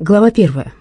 Глава первая.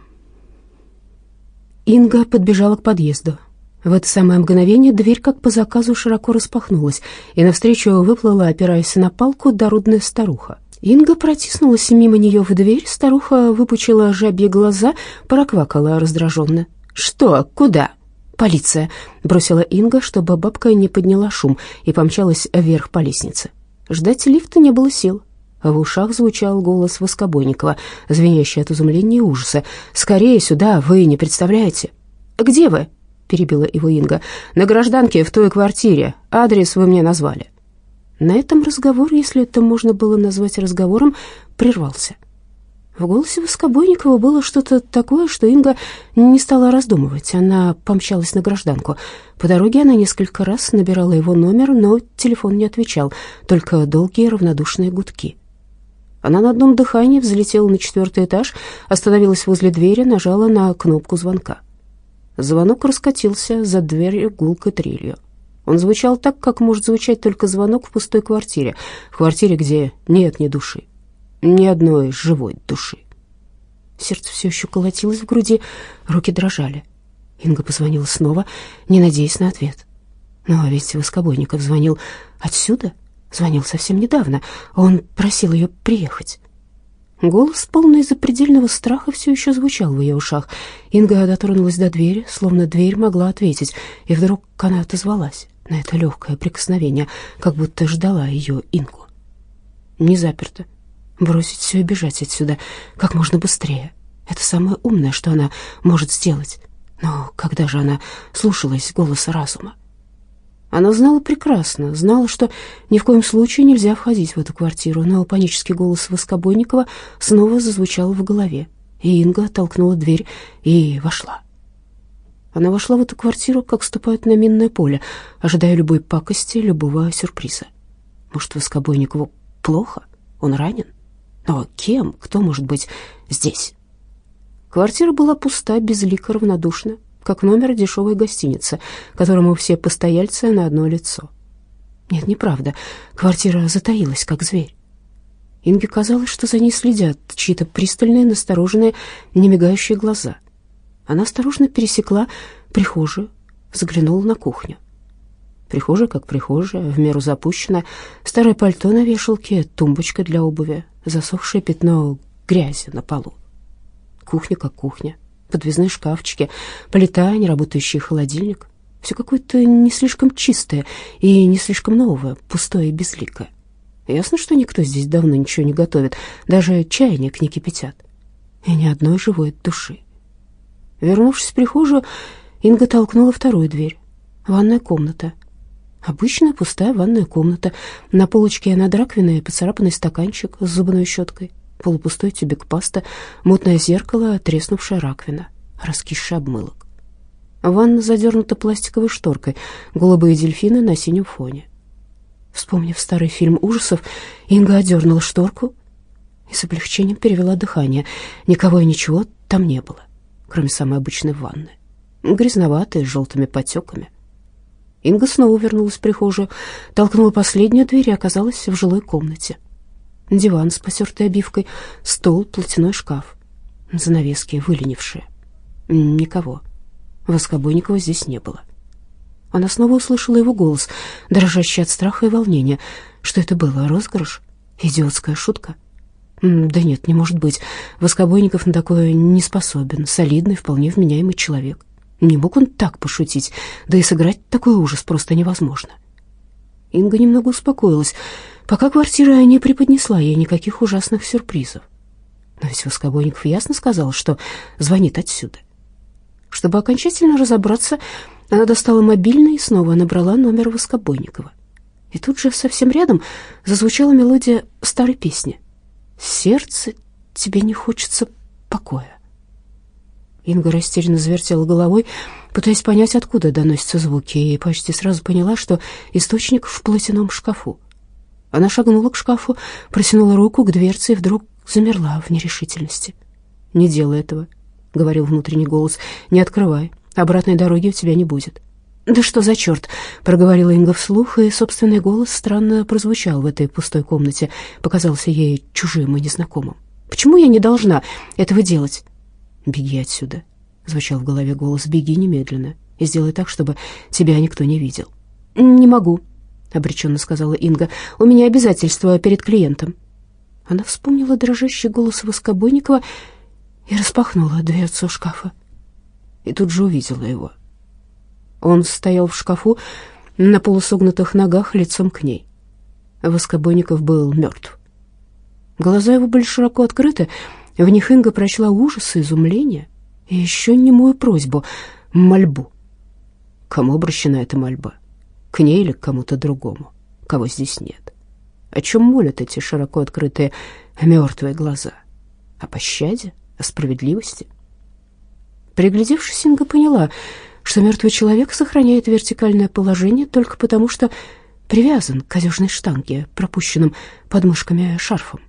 Инга подбежала к подъезду. В это самое мгновение дверь, как по заказу, широко распахнулась, и навстречу выплыла, опираясь на палку, дородная старуха. Инга протиснулась мимо нее в дверь, старуха выпучила жабьи глаза, проквакала раздраженно. «Что? Куда?» «Полиция!» — бросила Инга, чтобы бабка не подняла шум, и помчалась вверх по лестнице. Ждать лифта не было сил. В ушах звучал голос Воскобойникова, звенящий от изумления и ужаса. «Скорее сюда, вы не представляете!» «Где вы?» — перебила его Инга. «На гражданке, в той квартире. Адрес вы мне назвали». На этом разговор, если это можно было назвать разговором, прервался. В голосе Воскобойникова было что-то такое, что Инга не стала раздумывать. Она помчалась на гражданку. По дороге она несколько раз набирала его номер, но телефон не отвечал, только долгие равнодушные гудки. Она на одном дыхании взлетела на четвертый этаж, остановилась возле двери, нажала на кнопку звонка. Звонок раскатился за дверью гулкой трелью. Он звучал так, как может звучать только звонок в пустой квартире, в квартире, где нет ни души ни одной живой души. Сердце все еще колотилось в груди, руки дрожали. Инга позвонила снова, не надеясь на ответ. Но ведь Воскобойников звонил отсюда, звонил совсем недавно. Он просил ее приехать. Голос, полный запредельного страха, все еще звучал в ее ушах. Инга дотронулась до двери, словно дверь могла ответить, и вдруг она отозвалась на это легкое прикосновение, как будто ждала ее Ингу. Не заперто. Бросить все и бежать отсюда как можно быстрее. Это самое умное, что она может сделать. Но когда же она слушалась голоса разума? Она знала прекрасно, знала, что ни в коем случае нельзя входить в эту квартиру, но панический голос Воскобойникова снова зазвучал в голове, и Инга толкнула дверь и вошла. Она вошла в эту квартиру, как ступают на минное поле, ожидая любой пакости, любого сюрприза. Может, Воскобойникову плохо? Он ранен? Но кем? Кто может быть здесь? Квартира была пуста, безлико, равнодушна, как номер дешевой гостиницы, которому все постояльцы на одно лицо. Нет, неправда. Квартира затаилась, как зверь. Инге казалось, что за ней следят чьи-то пристальные, настороженные, немигающие глаза. Она осторожно пересекла прихожую, заглянула на кухню. Прихожая как прихожая, в меру запущена, старое пальто на вешалке, тумбочка для обуви, засохшее пятно грязи на полу. Кухня как кухня, подвесные шкафчики, плита, неработающий холодильник. Все какое-то не слишком чистое и не слишком новое, пустое и безликое. Ясно, что никто здесь давно ничего не готовит, даже чайник не кипятят. И ни одной живой души. Вернувшись в прихожую, Инга толкнула вторую дверь. Ванная комната — Обычная пустая ванная комната. На полочке над раковиной поцарапанный стаканчик с зубной щеткой, полупустой тюбик паста, мутное зеркало, треснувшая раковина, раскисший обмылок. Ванна задернута пластиковой шторкой, голубые дельфины на синем фоне. Вспомнив старый фильм ужасов, Инга одернула шторку и с облегчением перевела дыхание. Никого и ничего там не было, кроме самой обычной ванны, грязноватой, с желтыми потеками. Инга снова вернулась в прихожую, толкнула последнюю дверь и оказалась в жилой комнате. Диван с потертой обивкой, стол, платяной шкаф, занавески выленившие. Никого. Воскобойникова здесь не было. Она снова услышала его голос, дрожащий от страха и волнения. Что это было, розыгрыш? Идиотская шутка? Да нет, не может быть. Воскобойников на такое не способен. Солидный, вполне вменяемый человек. Не мог он так пошутить, да и сыграть такой ужас просто невозможно. Инга немного успокоилась, пока квартира не преподнесла ей никаких ужасных сюрпризов. Но ведь Воскобойников ясно сказал, что звонит отсюда. Чтобы окончательно разобраться, она достала мобильный и снова набрала номер Воскобойникова. И тут же совсем рядом зазвучала мелодия старой песни «Сердце тебе не хочется покоя». Инга растерянно завертела головой, пытаясь понять, откуда доносятся звуки, и почти сразу поняла, что источник в платяном шкафу. Она шагнула к шкафу, протянула руку к дверце и вдруг замерла в нерешительности. «Не делай этого», — говорил внутренний голос, — «не открывай, обратной дороги у тебя не будет». «Да что за черт?» — проговорила Инга вслух, и собственный голос странно прозвучал в этой пустой комнате, показался ей чужим и незнакомым. Почему я не должна этого делать?» «Беги отсюда», — звучал в голове голос. «Беги немедленно и сделай так, чтобы тебя никто не видел». «Не могу», — обреченно сказала Инга. «У меня обязательства перед клиентом». Она вспомнила дрожащий голос Воскобойникова и распахнула дверцу шкафа. И тут же увидела его. Он стоял в шкафу на полусогнутых ногах лицом к ней. Воскобойников был мертв. Глаза его были широко открыты, в них Инга прочла ужас и изумление, и еще немую просьбу, мольбу. Кому обращена эта мольба? К ней или к кому-то другому, кого здесь нет? О чем молят эти широко открытые мертвые глаза? О пощаде? О справедливости? Приглядевшись, Инга поняла, что мертвый человек сохраняет вертикальное положение только потому, что привязан к одежной штанге, пропущенным подмышками шарфом.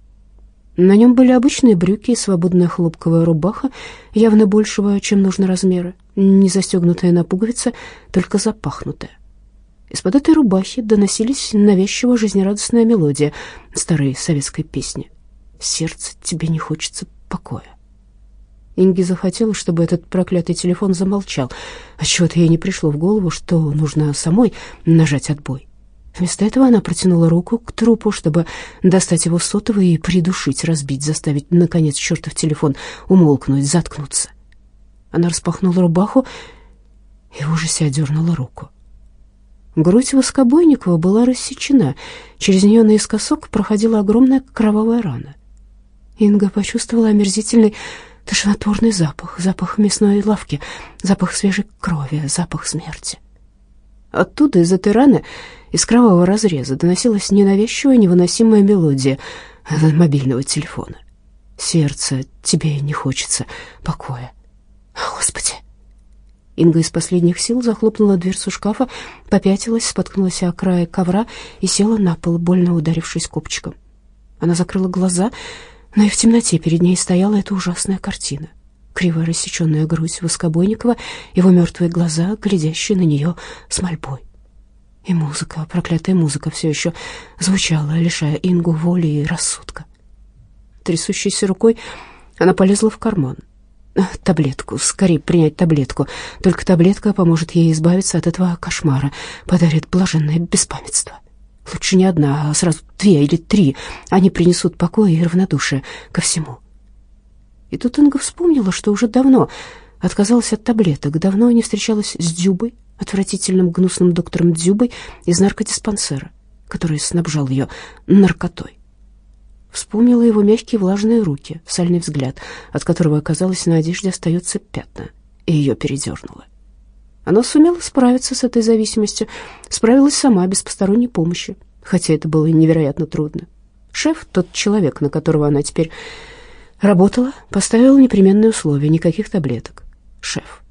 На нем были обычные брюки и свободная хлопковая рубаха, явно большего, чем нужно размера, не застегнутая на пуговицы, только запахнутая. Из-под этой рубахи доносились навязчиво жизнерадостная мелодия старой советской песни. «Сердце тебе не хочется покоя». Инге захотела, чтобы этот проклятый телефон замолчал. Отчего-то ей не пришло в голову, что нужно самой нажать отбой. Вместо этого она протянула руку к трупу, чтобы достать его сотовый и придушить, разбить, заставить, наконец, чертов телефон умолкнуть, заткнуться. Она распахнула рубаху и в ужасе одернула руку. Грудь Воскобойникова была рассечена, через нее наискосок проходила огромная кровавая рана. Инга почувствовала омерзительный тошнотворный запах, запах мясной лавки, запах свежей крови, запах смерти. Оттуда, из этой раны, из кровавого разреза, доносилась ненавязчивая невыносимая мелодия мобильного телефона. «Сердце, тебе не хочется покоя». «Господи!» Инга из последних сил захлопнула дверцу шкафа, попятилась, споткнулась о край ковра и села на пол, больно ударившись копчиком. Она закрыла глаза, но и в темноте перед ней стояла эта ужасная картина. Криво рассеченная грудь Воскобойникова, его мертвые глаза, глядящие на нее с мольбой. И музыка, проклятая музыка, все еще звучала, лишая Ингу воли и рассудка. Трясущейся рукой она полезла в карман. Таблетку, скорее принять таблетку. Только таблетка поможет ей избавиться от этого кошмара, подарит блаженное беспамятство. Лучше не одна, а сразу две или три. Они принесут покой и равнодушие ко всему. И тут Инга вспомнила, что уже давно отказалась от таблеток, давно не встречалась с Дзюбой, отвратительным гнусным доктором Дзюбой из наркодиспансера, который снабжал ее наркотой. Вспомнила его мягкие влажные руки, сальный взгляд, от которого, оказалось, на одежде остается пятна, и ее передернуло. Она сумела справиться с этой зависимостью, справилась сама, без посторонней помощи, хотя это было невероятно трудно. Шеф, тот человек, на которого она теперь Работала, поставила непременные условия, никаких таблеток. Шеф.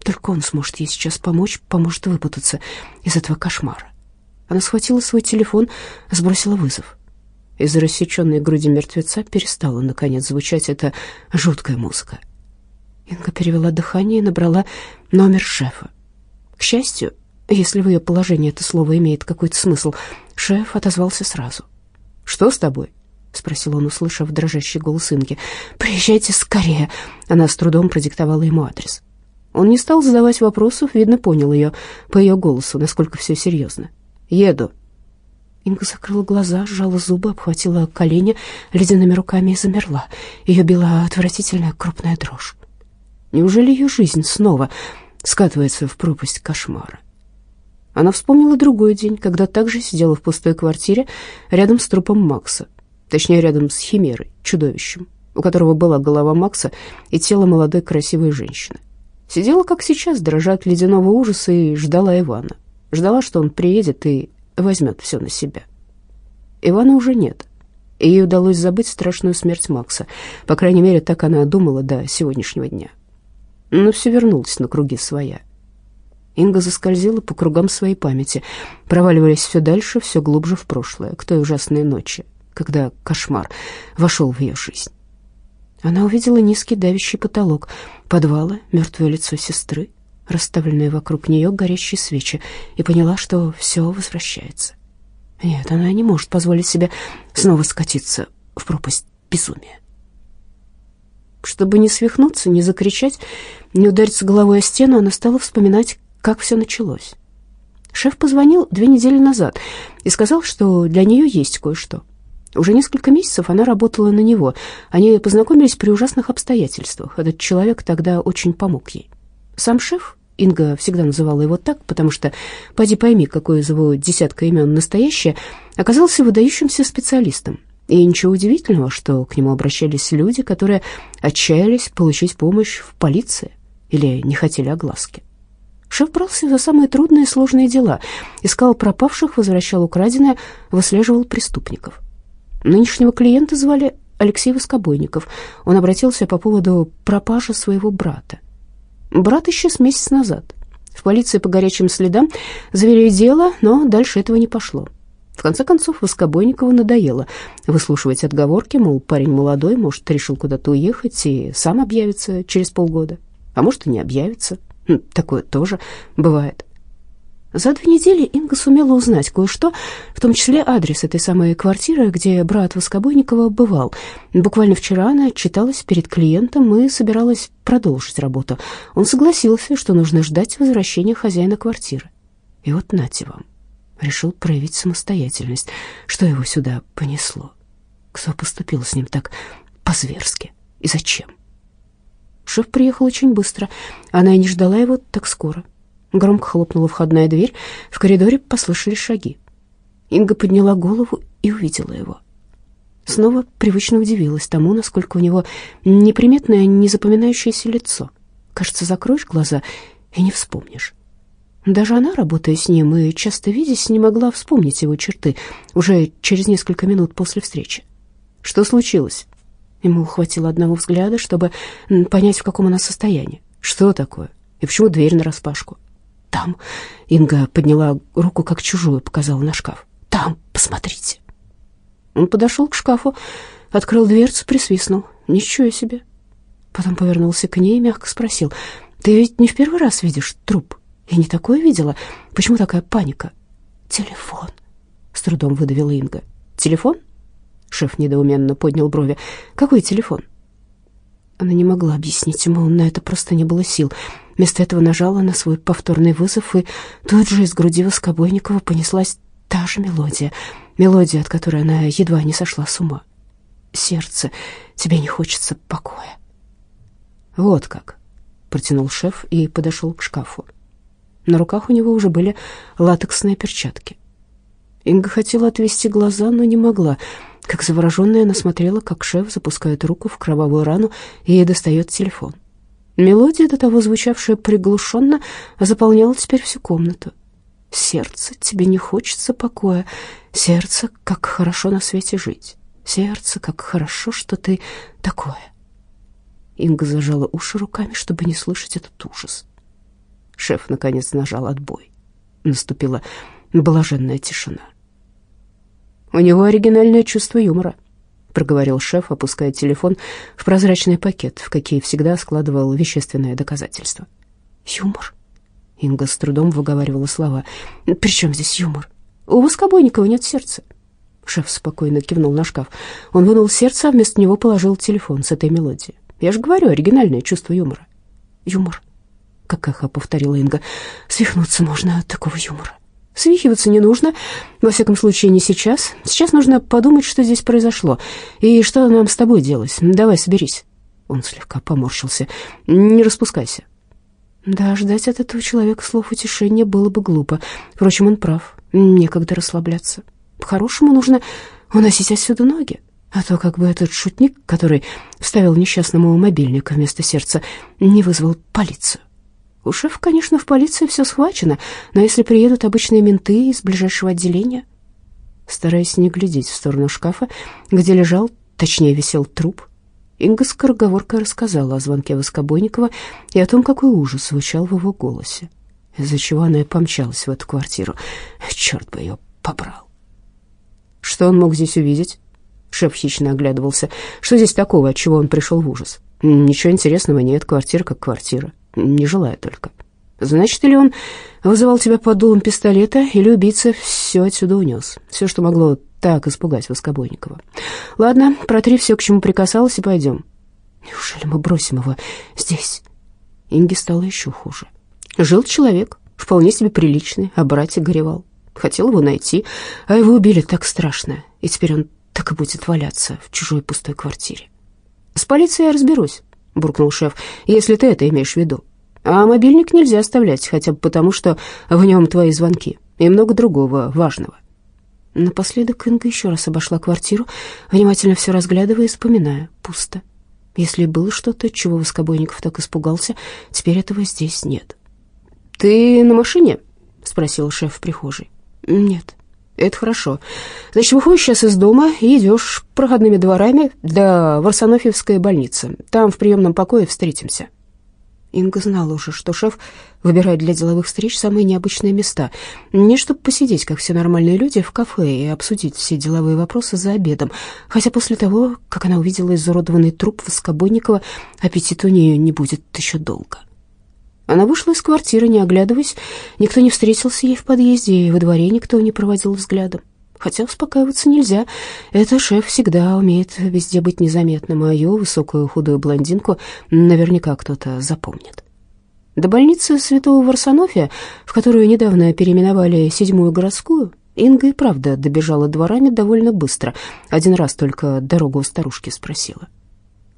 Только он сможет ей сейчас помочь, поможет выпутаться из этого кошмара. Она схватила свой телефон, сбросила вызов. Из рассеченной груди мертвеца перестала, наконец, звучать эта жуткая музыка. Инга перевела дыхание и набрала номер шефа. К счастью, если в ее положении это слово имеет какой-то смысл, шеф отозвался сразу. «Что с тобой?» — спросил он, услышав дрожащий голос Инги. «Приезжайте скорее!» Она с трудом продиктовала ему адрес. Он не стал задавать вопросов, видно, понял ее по ее голосу, насколько все серьезно. «Еду». Инга закрыла глаза, сжала зубы, обхватила колени ледяными руками и замерла. Ее била отвратительная крупная дрожь. Неужели ее жизнь снова скатывается в пропасть кошмара? Она вспомнила другой день, когда также сидела в пустой квартире рядом с трупом Макса точнее, рядом с Химерой, чудовищем, у которого была голова Макса и тело молодой красивой женщины. Сидела, как сейчас, дрожа от ледяного ужаса и ждала Ивана. Ждала, что он приедет и возьмет все на себя. Ивана уже нет. Ей удалось забыть страшную смерть Макса. По крайней мере, так она думала до сегодняшнего дня. Но все вернулось на круги своя. Инга заскользила по кругам своей памяти, проваливаясь все дальше, все глубже в прошлое, к той ужасной ночи, когда кошмар вошел в ее жизнь. Она увидела низкий давящий потолок подвала, мертвое лицо сестры, расставленные вокруг нее горящие свечи, и поняла, что все возвращается. Нет, она не может позволить себе снова скатиться в пропасть безумия. Чтобы не свихнуться, не закричать, не удариться головой о стену, она стала вспоминать, как все началось. Шеф позвонил две недели назад и сказал, что для нее есть кое-что. Уже несколько месяцев она работала на него. Они познакомились при ужасных обстоятельствах. Этот человек тогда очень помог ей. Сам шеф, Инга всегда называла его так, потому что, поди пойми, какое из его десятка имен настоящее, оказался выдающимся специалистом. И ничего удивительного, что к нему обращались люди, которые отчаялись получить помощь в полиции или не хотели огласки. Шеф брался за самые трудные и сложные дела, искал пропавших, возвращал украденное, выслеживал преступников. Нынешнего клиента звали Алексей Воскобойников. Он обратился по поводу пропажи своего брата. Брат исчез месяц назад. В полиции по горячим следам завели дело, но дальше этого не пошло. В конце концов, Воскобойникову надоело выслушивать отговорки, мол, парень молодой, может, решил куда-то уехать и сам объявится через полгода, а может, и не объявится. Хм, такое тоже бывает. За две недели Инга сумела узнать кое-что, в том числе адрес этой самой квартиры, где брат Воскобойникова бывал. Буквально вчера она отчиталась перед клиентом и собиралась продолжить работу. Он согласился, что нужно ждать возвращения хозяина квартиры. И вот нате вам. Решил проявить самостоятельность. Что его сюда понесло? Кто поступил с ним так по-зверски? И зачем? Шеф приехал очень быстро. Она и не ждала его так скоро. Громко хлопнула входная дверь. В коридоре послышались шаги. Инга подняла голову и увидела его. Снова привычно удивилась тому, насколько у него неприметное, незапоминающееся лицо. Кажется, закроешь глаза и не вспомнишь. Даже она, работая с ним и часто видясь, не могла вспомнить его черты уже через несколько минут после встречи. Что случилось? Ему хватило одного взгляда, чтобы понять, в каком она состоянии. Что такое? И почему дверь нараспашку? Там. Инга подняла руку, как чужую, показала на шкаф. Там, посмотрите. Он подошел к шкафу, открыл дверцу, присвистнул. Ничего себе. Потом повернулся к ней и мягко спросил. Ты ведь не в первый раз видишь труп? Я не такое видела. Почему такая паника? Телефон. С трудом выдавила Инга. Телефон? Шеф недоуменно поднял брови. «Какой телефон?» Она не могла объяснить ему, на это просто не было сил. Вместо этого нажала на свой повторный вызов, и тут же из груди Воскобойникова понеслась та же мелодия, мелодия, от которой она едва не сошла с ума. «Сердце, тебе не хочется покоя». «Вот как», — протянул шеф и подошел к шкафу. На руках у него уже были латексные перчатки. Инга хотела отвести глаза, но не могла. Как завороженная, она смотрела, как шеф запускает руку в кровавую рану и достает телефон. Мелодия, до того звучавшая приглушенно, заполняла теперь всю комнату. «Сердце, тебе не хочется покоя. Сердце, как хорошо на свете жить. Сердце, как хорошо, что ты такое». Инга зажала уши руками, чтобы не слышать этот ужас. Шеф, наконец, нажал отбой. Наступила блаженная тишина. У него оригинальное чувство юмора, проговорил шеф, опуская телефон в прозрачный пакет, в какие всегда складывал вещественное доказательство. Юмор? Инга с трудом выговаривала слова. «При чем здесь юмор? У Воскобойникова нет сердца». Шеф спокойно кивнул на шкаф. Он вынул сердце, а вместо него положил телефон с этой мелодией. «Я же говорю, оригинальное чувство юмора». «Юмор», — как эхо повторила Инга. «Свихнуться можно от такого юмора». Свихиваться не нужно, во всяком случае не сейчас. Сейчас нужно подумать, что здесь произошло, и что нам с тобой делать. Давай, соберись. Он слегка поморщился. Не распускайся. Да, ждать от этого человека слов утешения было бы глупо. Впрочем, он прав. Некогда расслабляться. По-хорошему нужно уносить отсюда ноги. А то как бы этот шутник, который вставил несчастному мобильник вместо сердца, не вызвал полицию. У шефа, конечно, в полиции все схвачено, но если приедут обычные менты из ближайшего отделения... Стараясь не глядеть в сторону шкафа, где лежал, точнее, висел труп, Инга скороговоркой рассказала о звонке Воскобойникова и о том, какой ужас звучал в его голосе, из-за чего она и помчалась в эту квартиру. Черт бы ее побрал. Что он мог здесь увидеть? Шеф хищно оглядывался. Что здесь такого, от чего он пришел в ужас? Ничего интересного нет, квартира как квартира не желаю только. Значит, или он вызывал тебя под дулом пистолета, или убийца все отсюда унес. Все, что могло так испугать Воскобойникова. Ладно, протри все, к чему прикасалась, и пойдем. Неужели мы бросим его здесь? Инге стало еще хуже. Жил человек, вполне себе приличный, а братья горевал. Хотел его найти, а его убили так страшно, и теперь он так и будет валяться в чужой пустой квартире. «С полицией я разберусь», — буркнул шеф, — «если ты это имеешь в виду. А мобильник нельзя оставлять, хотя бы потому, что в нем твои звонки и много другого важного». Напоследок Инга еще раз обошла квартиру, внимательно все разглядывая и вспоминая. Пусто. Если было что-то, чего Воскобойников так испугался, теперь этого здесь нет. «Ты на машине?» — спросил шеф в прихожей. «Нет». «Это хорошо. Значит, выходишь сейчас из дома и идешь проходными дворами до Варсонофьевской больницы. Там в приемном покое встретимся». Инга знала уже, что шеф выбирает для деловых встреч самые необычные места. Не чтобы посидеть, как все нормальные люди, в кафе и обсудить все деловые вопросы за обедом. Хотя после того, как она увидела изуродованный труп Воскобойникова, аппетит у нее не будет еще долго. Она вышла из квартиры, не оглядываясь. Никто не встретился ей в подъезде, и во дворе никто не проводил взглядом. Хотя успокаиваться нельзя. Это шеф всегда умеет везде быть незаметным, а ее высокую худую блондинку наверняка кто-то запомнит. До больницы Святого Варсонофия, в которую недавно переименовали седьмую городскую, Инга и правда добежала дворами довольно быстро. Один раз только дорогу у старушки спросила.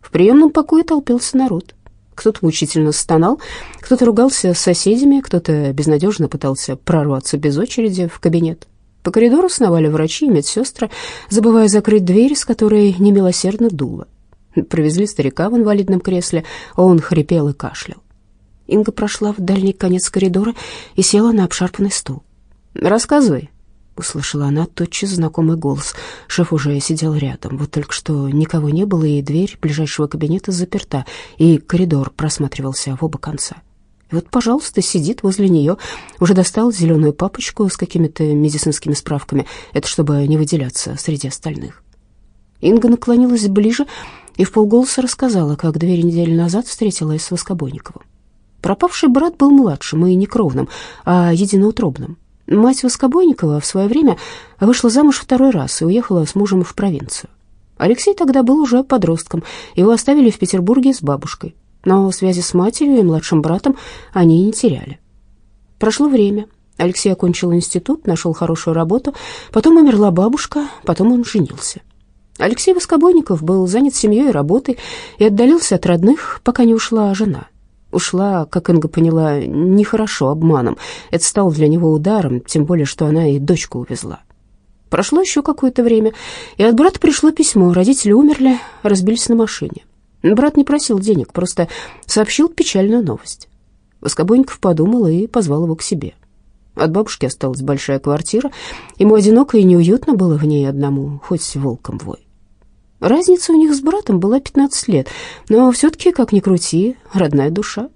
В приемном покое толпился народ. Кто-то мучительно стонал, кто-то ругался с соседями, кто-то безнадежно пытался прорваться без очереди в кабинет. По коридору сновали врачи и медсестры, забывая закрыть дверь, с которой немилосердно дуло. Провезли старика в инвалидном кресле, а он хрипел и кашлял. Инга прошла в дальний конец коридора и села на обшарпанный стул. «Рассказывай», Услышала она тотчас знакомый голос. Шеф уже сидел рядом. Вот только что никого не было, и дверь ближайшего кабинета заперта, и коридор просматривался в оба конца. И вот, пожалуйста, сидит возле нее, уже достал зеленую папочку с какими-то медицинскими справками. Это чтобы не выделяться среди остальных. Инга наклонилась ближе и в полголоса рассказала, как две недели назад встретилась с Воскобойниковым. Пропавший брат был младшим и не кровным, а единоутробным. Мать Воскобойникова в свое время вышла замуж второй раз и уехала с мужем в провинцию. Алексей тогда был уже подростком, его оставили в Петербурге с бабушкой, но связи с матерью и младшим братом они не теряли. Прошло время, Алексей окончил институт, нашел хорошую работу, потом умерла бабушка, потом он женился. Алексей Воскобойников был занят семьей и работой и отдалился от родных, пока не ушла жена. Ушла, как Инга поняла, нехорошо, обманом. Это стало для него ударом, тем более, что она и дочку увезла. Прошло еще какое-то время, и от брата пришло письмо. Родители умерли, разбились на машине. Брат не просил денег, просто сообщил печальную новость. Воскобойников подумал и позвал его к себе. От бабушки осталась большая квартира, ему одиноко и неуютно было в ней одному, хоть волком вой. Разница у них с братом была 15 лет, но все-таки, как ни крути, родная душа.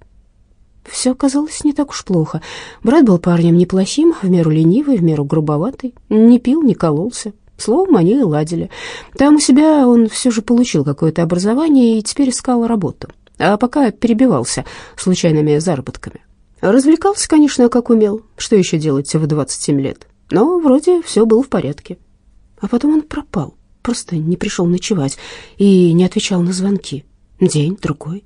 Все оказалось не так уж плохо. Брат был парнем неплохим, в меру ленивый, в меру грубоватый, не пил, не кололся. Словом, они и ладили. Там у себя он все же получил какое-то образование и теперь искал работу, а пока перебивался случайными заработками. Развлекался, конечно, как умел, что еще делать в 27 лет, но вроде все было в порядке. А потом он пропал просто не пришел ночевать и не отвечал на звонки. День, другой.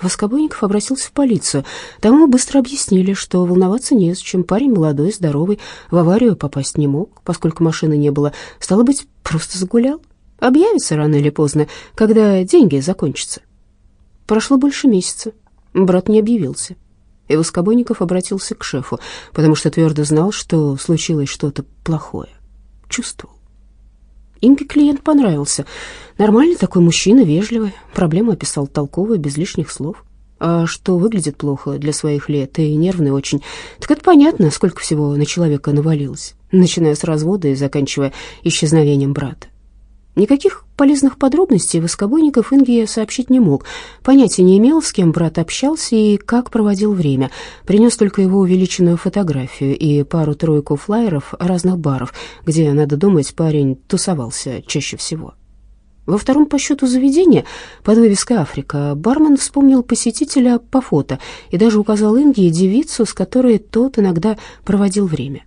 Воскобойников обратился в полицию. Там ему быстро объяснили, что волноваться не с чем. Парень молодой, здоровый, в аварию попасть не мог, поскольку машины не было. Стало быть, просто загулял. Объявится рано или поздно, когда деньги закончатся. Прошло больше месяца. Брат не объявился. И Воскобойников обратился к шефу, потому что твердо знал, что случилось что-то плохое. Чувствовал. Инге клиент понравился. Нормальный такой мужчина, вежливый. Проблему описал толково, без лишних слов. А что выглядит плохо для своих лет и нервный очень, так это понятно, сколько всего на человека навалилось, начиная с развода и заканчивая исчезновением брата. Никаких полезных подробностей Воскобойников Инге сообщить не мог. Понятия не имел, с кем брат общался и как проводил время. Принес только его увеличенную фотографию и пару-тройку флаеров разных баров, где, надо думать, парень тусовался чаще всего. Во втором по счету заведения под вывеской «Африка» бармен вспомнил посетителя по фото и даже указал Инге девицу, с которой тот иногда проводил время.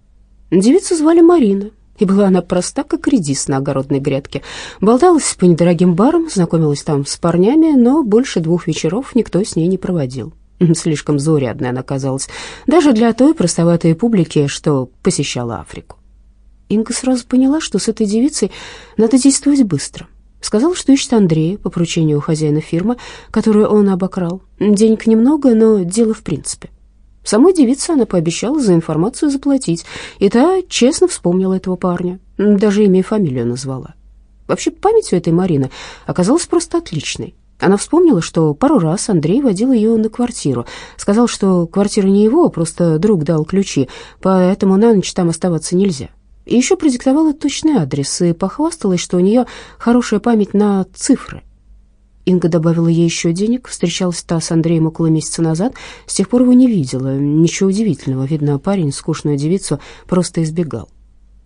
Девицу звали Марина, И была она проста, как редис на огородной грядке. Болталась по недорогим барам, знакомилась там с парнями, но больше двух вечеров никто с ней не проводил. Слишком заурядной она казалась, даже для той простоватой публики, что посещала Африку. Инга сразу поняла, что с этой девицей надо действовать быстро. Сказала, что ищет Андрея по поручению хозяина фирмы, которую он обокрал. Денег немного, но дело в принципе. Самой девице она пообещала за информацию заплатить, и та честно вспомнила этого парня, даже имя и фамилию назвала. Вообще, память у этой Марины оказалась просто отличной. Она вспомнила, что пару раз Андрей водил ее на квартиру. Сказал, что квартира не его, а просто друг дал ключи, поэтому на ночь там оставаться нельзя. И еще продиктовала точный адрес и похвасталась, что у нее хорошая память на цифры. Инга добавила ей еще денег, встречалась та с Андреем около месяца назад, с тех пор его не видела. Ничего удивительного, видно, парень скучную девицу просто избегал.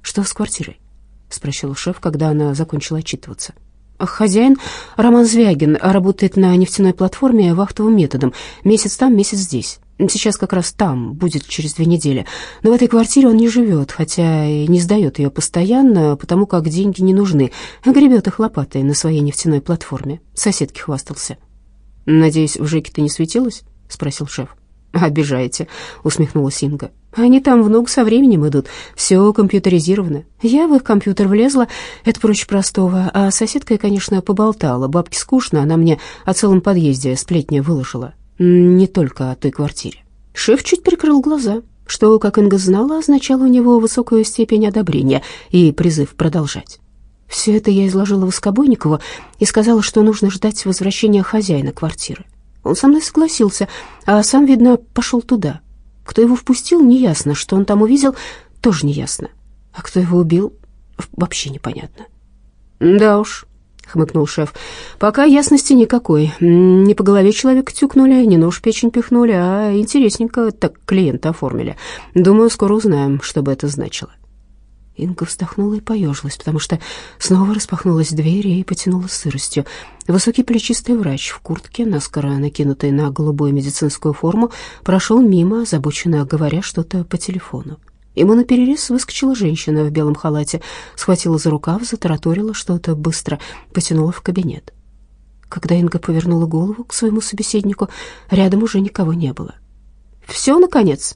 «Что с квартирой?» — спросил шеф, когда она закончила отчитываться. Хозяин Роман Звягин работает на нефтяной платформе вахтовым методом. Месяц там, месяц здесь. Сейчас как раз там, будет через две недели. Но в этой квартире он не живет, хотя и не сдает ее постоянно, потому как деньги не нужны. Гребет их лопатой на своей нефтяной платформе. Соседки хвастался. «Надеюсь, в ЖЭКе ты не светилась?» — спросил шеф. «Обижаете», — усмехнулась Инга. «Они там в ногу со временем идут, все компьютеризировано. Я в их компьютер влезла, это проще простого, а соседка конечно, поболтала. Бабке скучно, она мне о целом подъезде сплетня выложила. Не только о той квартире». Шеф чуть прикрыл глаза, что, как Инга знала, означало у него высокую степень одобрения и призыв продолжать. Все это я изложила Воскобойникову и сказала, что нужно ждать возвращения хозяина квартиры. Он со мной согласился, а сам, видно, пошел туда. Кто его впустил, неясно. Что он там увидел, тоже неясно. А кто его убил, вообще непонятно. «Да уж», — хмыкнул шеф, — «пока ясности никакой. Не по голове человека тюкнули, не нож в печень пихнули, а интересненько так клиента оформили. Думаю, скоро узнаем, что бы это значило». Инга вздохнула и поежилась, потому что снова распахнулась дверь и потянула сыростью. Высокий плечистый врач в куртке, наскоро накинутой на голубую медицинскую форму, прошел мимо, озабоченно говоря что-то по телефону. Ему наперерез выскочила женщина в белом халате, схватила за рукав, затараторила что-то быстро, потянула в кабинет. Когда Инга повернула голову к своему собеседнику, рядом уже никого не было. «Все, наконец?»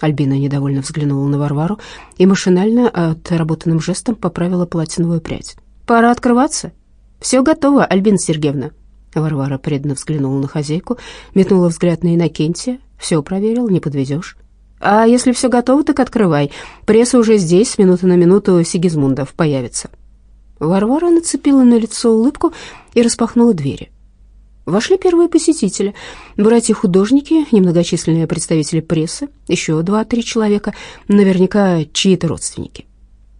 Альбина недовольно взглянула на Варвару и машинально отработанным жестом поправила платиновую прядь. «Пора открываться. Все готово, Альбина Сергеевна». Варвара преданно взглянула на хозяйку, метнула взгляд на Иннокентия. «Все проверил, не подвезешь». «А если все готово, так открывай. Пресса уже здесь, с минуты на минуту Сигизмундов появится». Варвара нацепила на лицо улыбку и распахнула двери. Вошли первые посетители, братья-художники, немногочисленные представители прессы, еще два-три человека, наверняка чьи-то родственники.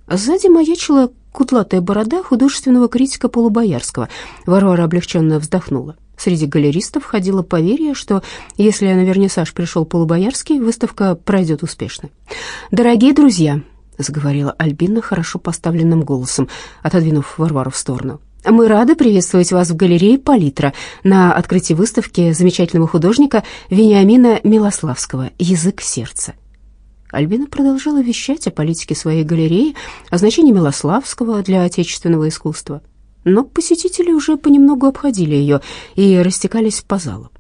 Сзади маячила кутлатая борода художественного критика Полубоярского. Варвара облегченно вздохнула. Среди галеристов ходило поверье, что если на вернисаж пришел Полубоярский, выставка пройдет успешно. «Дорогие друзья», — заговорила Альбина хорошо поставленным голосом, отодвинув Варвару в сторону, мы рады приветствовать вас в галерее «Палитра» на открытии выставки замечательного художника Вениамина Милославского «Язык сердца». Альбина продолжала вещать о политике своей галереи, о значении Милославского для отечественного искусства. Но посетители уже понемногу обходили ее и растекались по залу.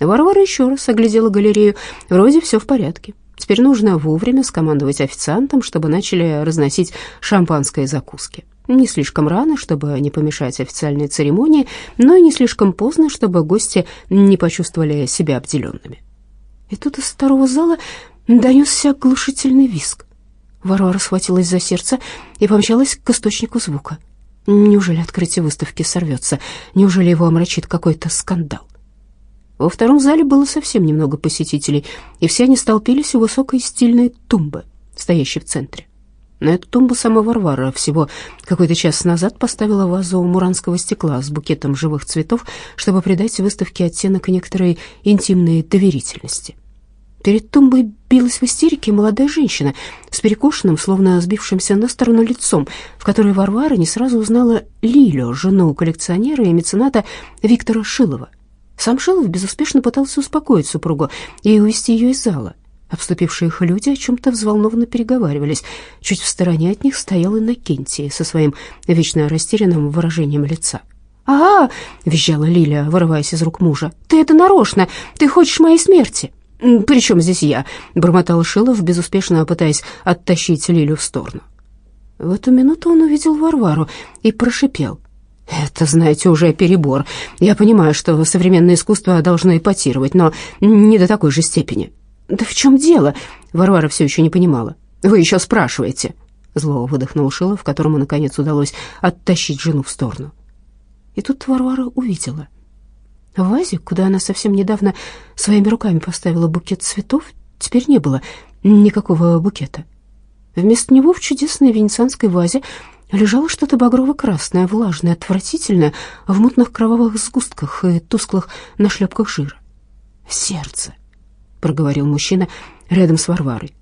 Варвара еще раз оглядела галерею. Вроде все в порядке. Теперь нужно вовремя скомандовать официантам, чтобы начали разносить шампанское и закуски. Не слишком рано, чтобы не помешать официальной церемонии, но и не слишком поздно, чтобы гости не почувствовали себя обделенными. И тут из второго зала донесся глушительный визг. Варвара схватилась за сердце и помчалась к источнику звука. Неужели открытие выставки сорвется? Неужели его омрачит какой-то скандал? Во втором зале было совсем немного посетителей, и все они столпились у высокой стильной тумбы, стоящей в центре. На эту тумбу сама Варвара всего какой-то час назад поставила вазу муранского стекла с букетом живых цветов, чтобы придать выставке оттенок некоторой интимной доверительности. Перед тумбой билась в истерике молодая женщина с перекошенным, словно сбившимся на сторону лицом, в которой Варвара не сразу узнала Лилю, жену коллекционера и мецената Виктора Шилова. Сам Шилов безуспешно пытался успокоить супругу и увести ее из зала. Обступившие их люди о чем-то взволнованно переговаривались. Чуть в стороне от них стоял Иннокентий со своим вечно растерянным выражением лица. «А, визжала Лилия, вырываясь из рук мужа. «Ты это нарочно! Ты хочешь моей смерти!» «При чем здесь я?» — бормотал Шилов, безуспешно пытаясь оттащить Лилю в сторону. В эту минуту он увидел Варвару и прошипел. «Это, знаете, уже перебор. Я понимаю, что современное искусство должно эпатировать, но не до такой же степени. «Да в чем дело?» Варвара все еще не понимала. «Вы еще спрашиваете?» Зло выдохнул Шилов, которому, наконец, удалось оттащить жену в сторону. И тут Варвара увидела. Вазе, куда она совсем недавно своими руками поставила букет цветов, теперь не было никакого букета. Вместо него в чудесной венецианской вазе лежало что-то багрово-красное, влажное, отвратительное, в мутных кровавых сгустках и тусклых нашлепках жира. Сердце проговорил мужчина рядом с Варварой.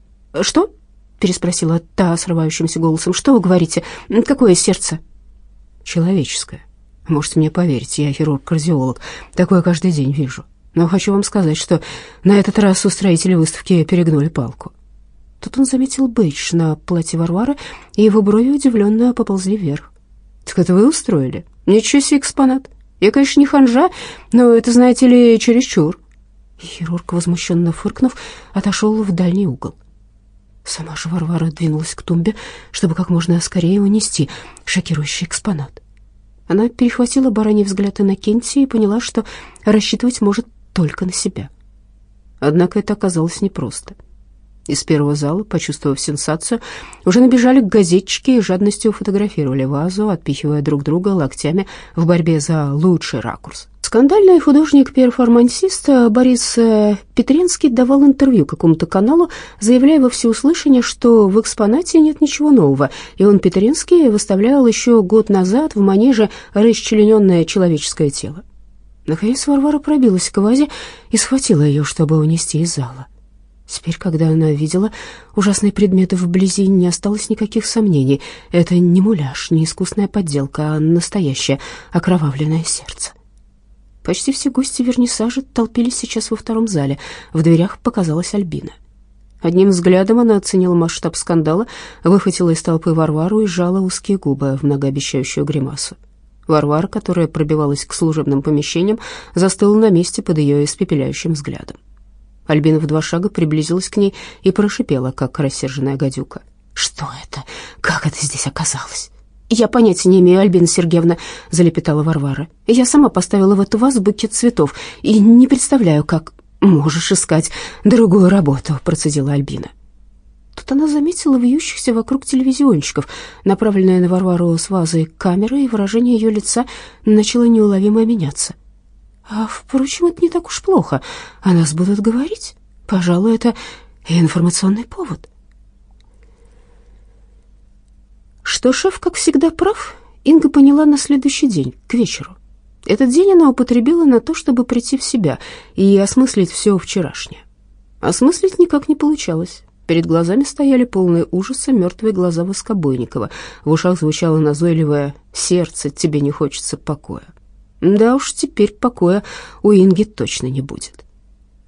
«Что?» — переспросила та срывающимся голосом. «Что вы говорите? Какое сердце?» «Человеческое. Можете мне поверить, я хирург-кардиолог. Такое каждый день вижу. Но хочу вам сказать, что на этот раз устроители выставки перегнули палку». Тут он заметил бейдж на платье Варвары, и его брови удивленно поползли вверх. «Так это вы устроили? Ничего себе экспонат. Я, конечно, не ханжа, но это, знаете ли, чересчур». Хирург, возмущенно фыркнув, отошел в дальний угол. Сама же Варвара двинулась к тумбе, чтобы как можно скорее унести шокирующий экспонат. Она перехватила бараний взгляд Иннокентия и поняла, что рассчитывать может только на себя. Однако это оказалось непросто. Из первого зала, почувствовав сенсацию, уже набежали газетчики и жадностью фотографировали вазу, отпихивая друг друга локтями в борьбе за лучший ракурс. Скандальный художник-перформансист Борис э, Петренский давал интервью какому-то каналу, заявляя во всеуслышание, что в экспонате нет ничего нового, и он, Петренский, выставлял еще год назад в манеже расчлененное человеческое тело. Наконец Варвара пробилась к вазе и схватила ее, чтобы унести из зала. Теперь, когда она видела ужасные предметы вблизи, не осталось никаких сомнений. Это не муляж, не искусная подделка, а настоящее окровавленное сердце. Почти все гости вернисажа толпились сейчас во втором зале. В дверях показалась Альбина. Одним взглядом она оценила масштаб скандала, выхватила из толпы Варвару и сжала узкие губы в многообещающую гримасу. Варвара, которая пробивалась к служебным помещениям, застыла на месте под ее испепеляющим взглядом. Альбина в два шага приблизилась к ней и прошипела, как рассерженная гадюка. «Что это? Как это здесь оказалось?» «Я понятия не имею, Альбина Сергеевна», — залепетала Варвара. «Я сама поставила в эту вазу букет цветов и не представляю, как...» «Можешь искать другую работу», — процедила Альбина. Тут она заметила вьющихся вокруг телевизионщиков, направленная на Варвару с вазой камеры, и выражение ее лица начало неуловимо меняться. «А, впрочем, это не так уж плохо. О нас будут говорить. Пожалуй, это информационный повод». Что шеф, как всегда, прав, Инга поняла на следующий день, к вечеру. Этот день она употребила на то, чтобы прийти в себя и осмыслить все вчерашнее. Осмыслить никак не получалось. Перед глазами стояли полные ужаса мертвые глаза Воскобойникова. В ушах звучало назойливое «Сердце, тебе не хочется покоя». Да уж теперь покоя у Инги точно не будет.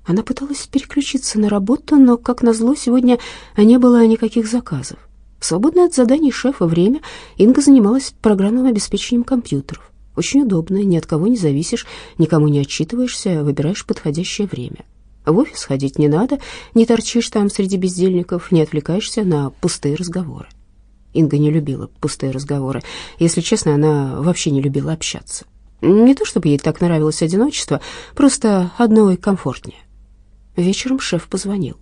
Она пыталась переключиться на работу, но, как назло, сегодня не было никаких заказов. Свободное от заданий шефа время Инга занималась программным обеспечением компьютеров. Очень удобно, ни от кого не зависишь, никому не отчитываешься, выбираешь подходящее время. В офис ходить не надо, не торчишь там среди бездельников, не отвлекаешься на пустые разговоры. Инга не любила пустые разговоры. Если честно, она вообще не любила общаться. Не то чтобы ей так нравилось одиночество, просто одной комфортнее. Вечером шеф позвонил.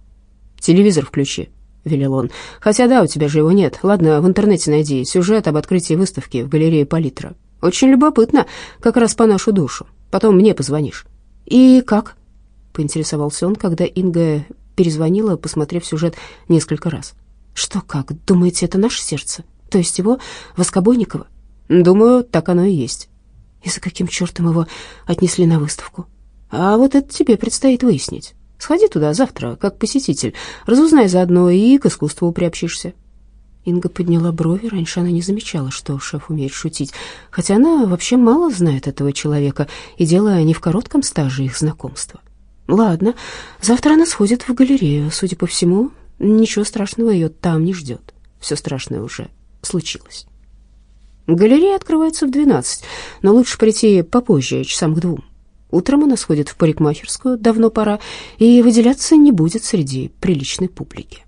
«Телевизор включи», — велел он. «Хотя да, у тебя же его нет. Ладно, в интернете найди сюжет об открытии выставки в галерее Палитра. Очень любопытно, как раз по нашу душу. Потом мне позвонишь». «И как?» — поинтересовался он, когда Инга перезвонила, посмотрев сюжет несколько раз. «Что как? Думаете, это наше сердце? То есть его, Воскобойникова?» «Думаю, так оно и есть». «И за каким чертом его отнесли на выставку?» «А вот это тебе предстоит выяснить». Сходи туда завтра, как посетитель, разузнай заодно и к искусству приобщишься». Инга подняла брови, раньше она не замечала, что шеф умеет шутить, хотя она вообще мало знает этого человека, и дело не в коротком стаже их знакомства. Ладно, завтра она сходит в галерею. Судя по всему, ничего страшного ее там не ждет. Все страшное уже случилось. Галерея открывается в 12, но лучше прийти попозже, часам к двум. Утром она сходит в парикмахерскую, давно пора, и выделяться не будет среди приличной публики.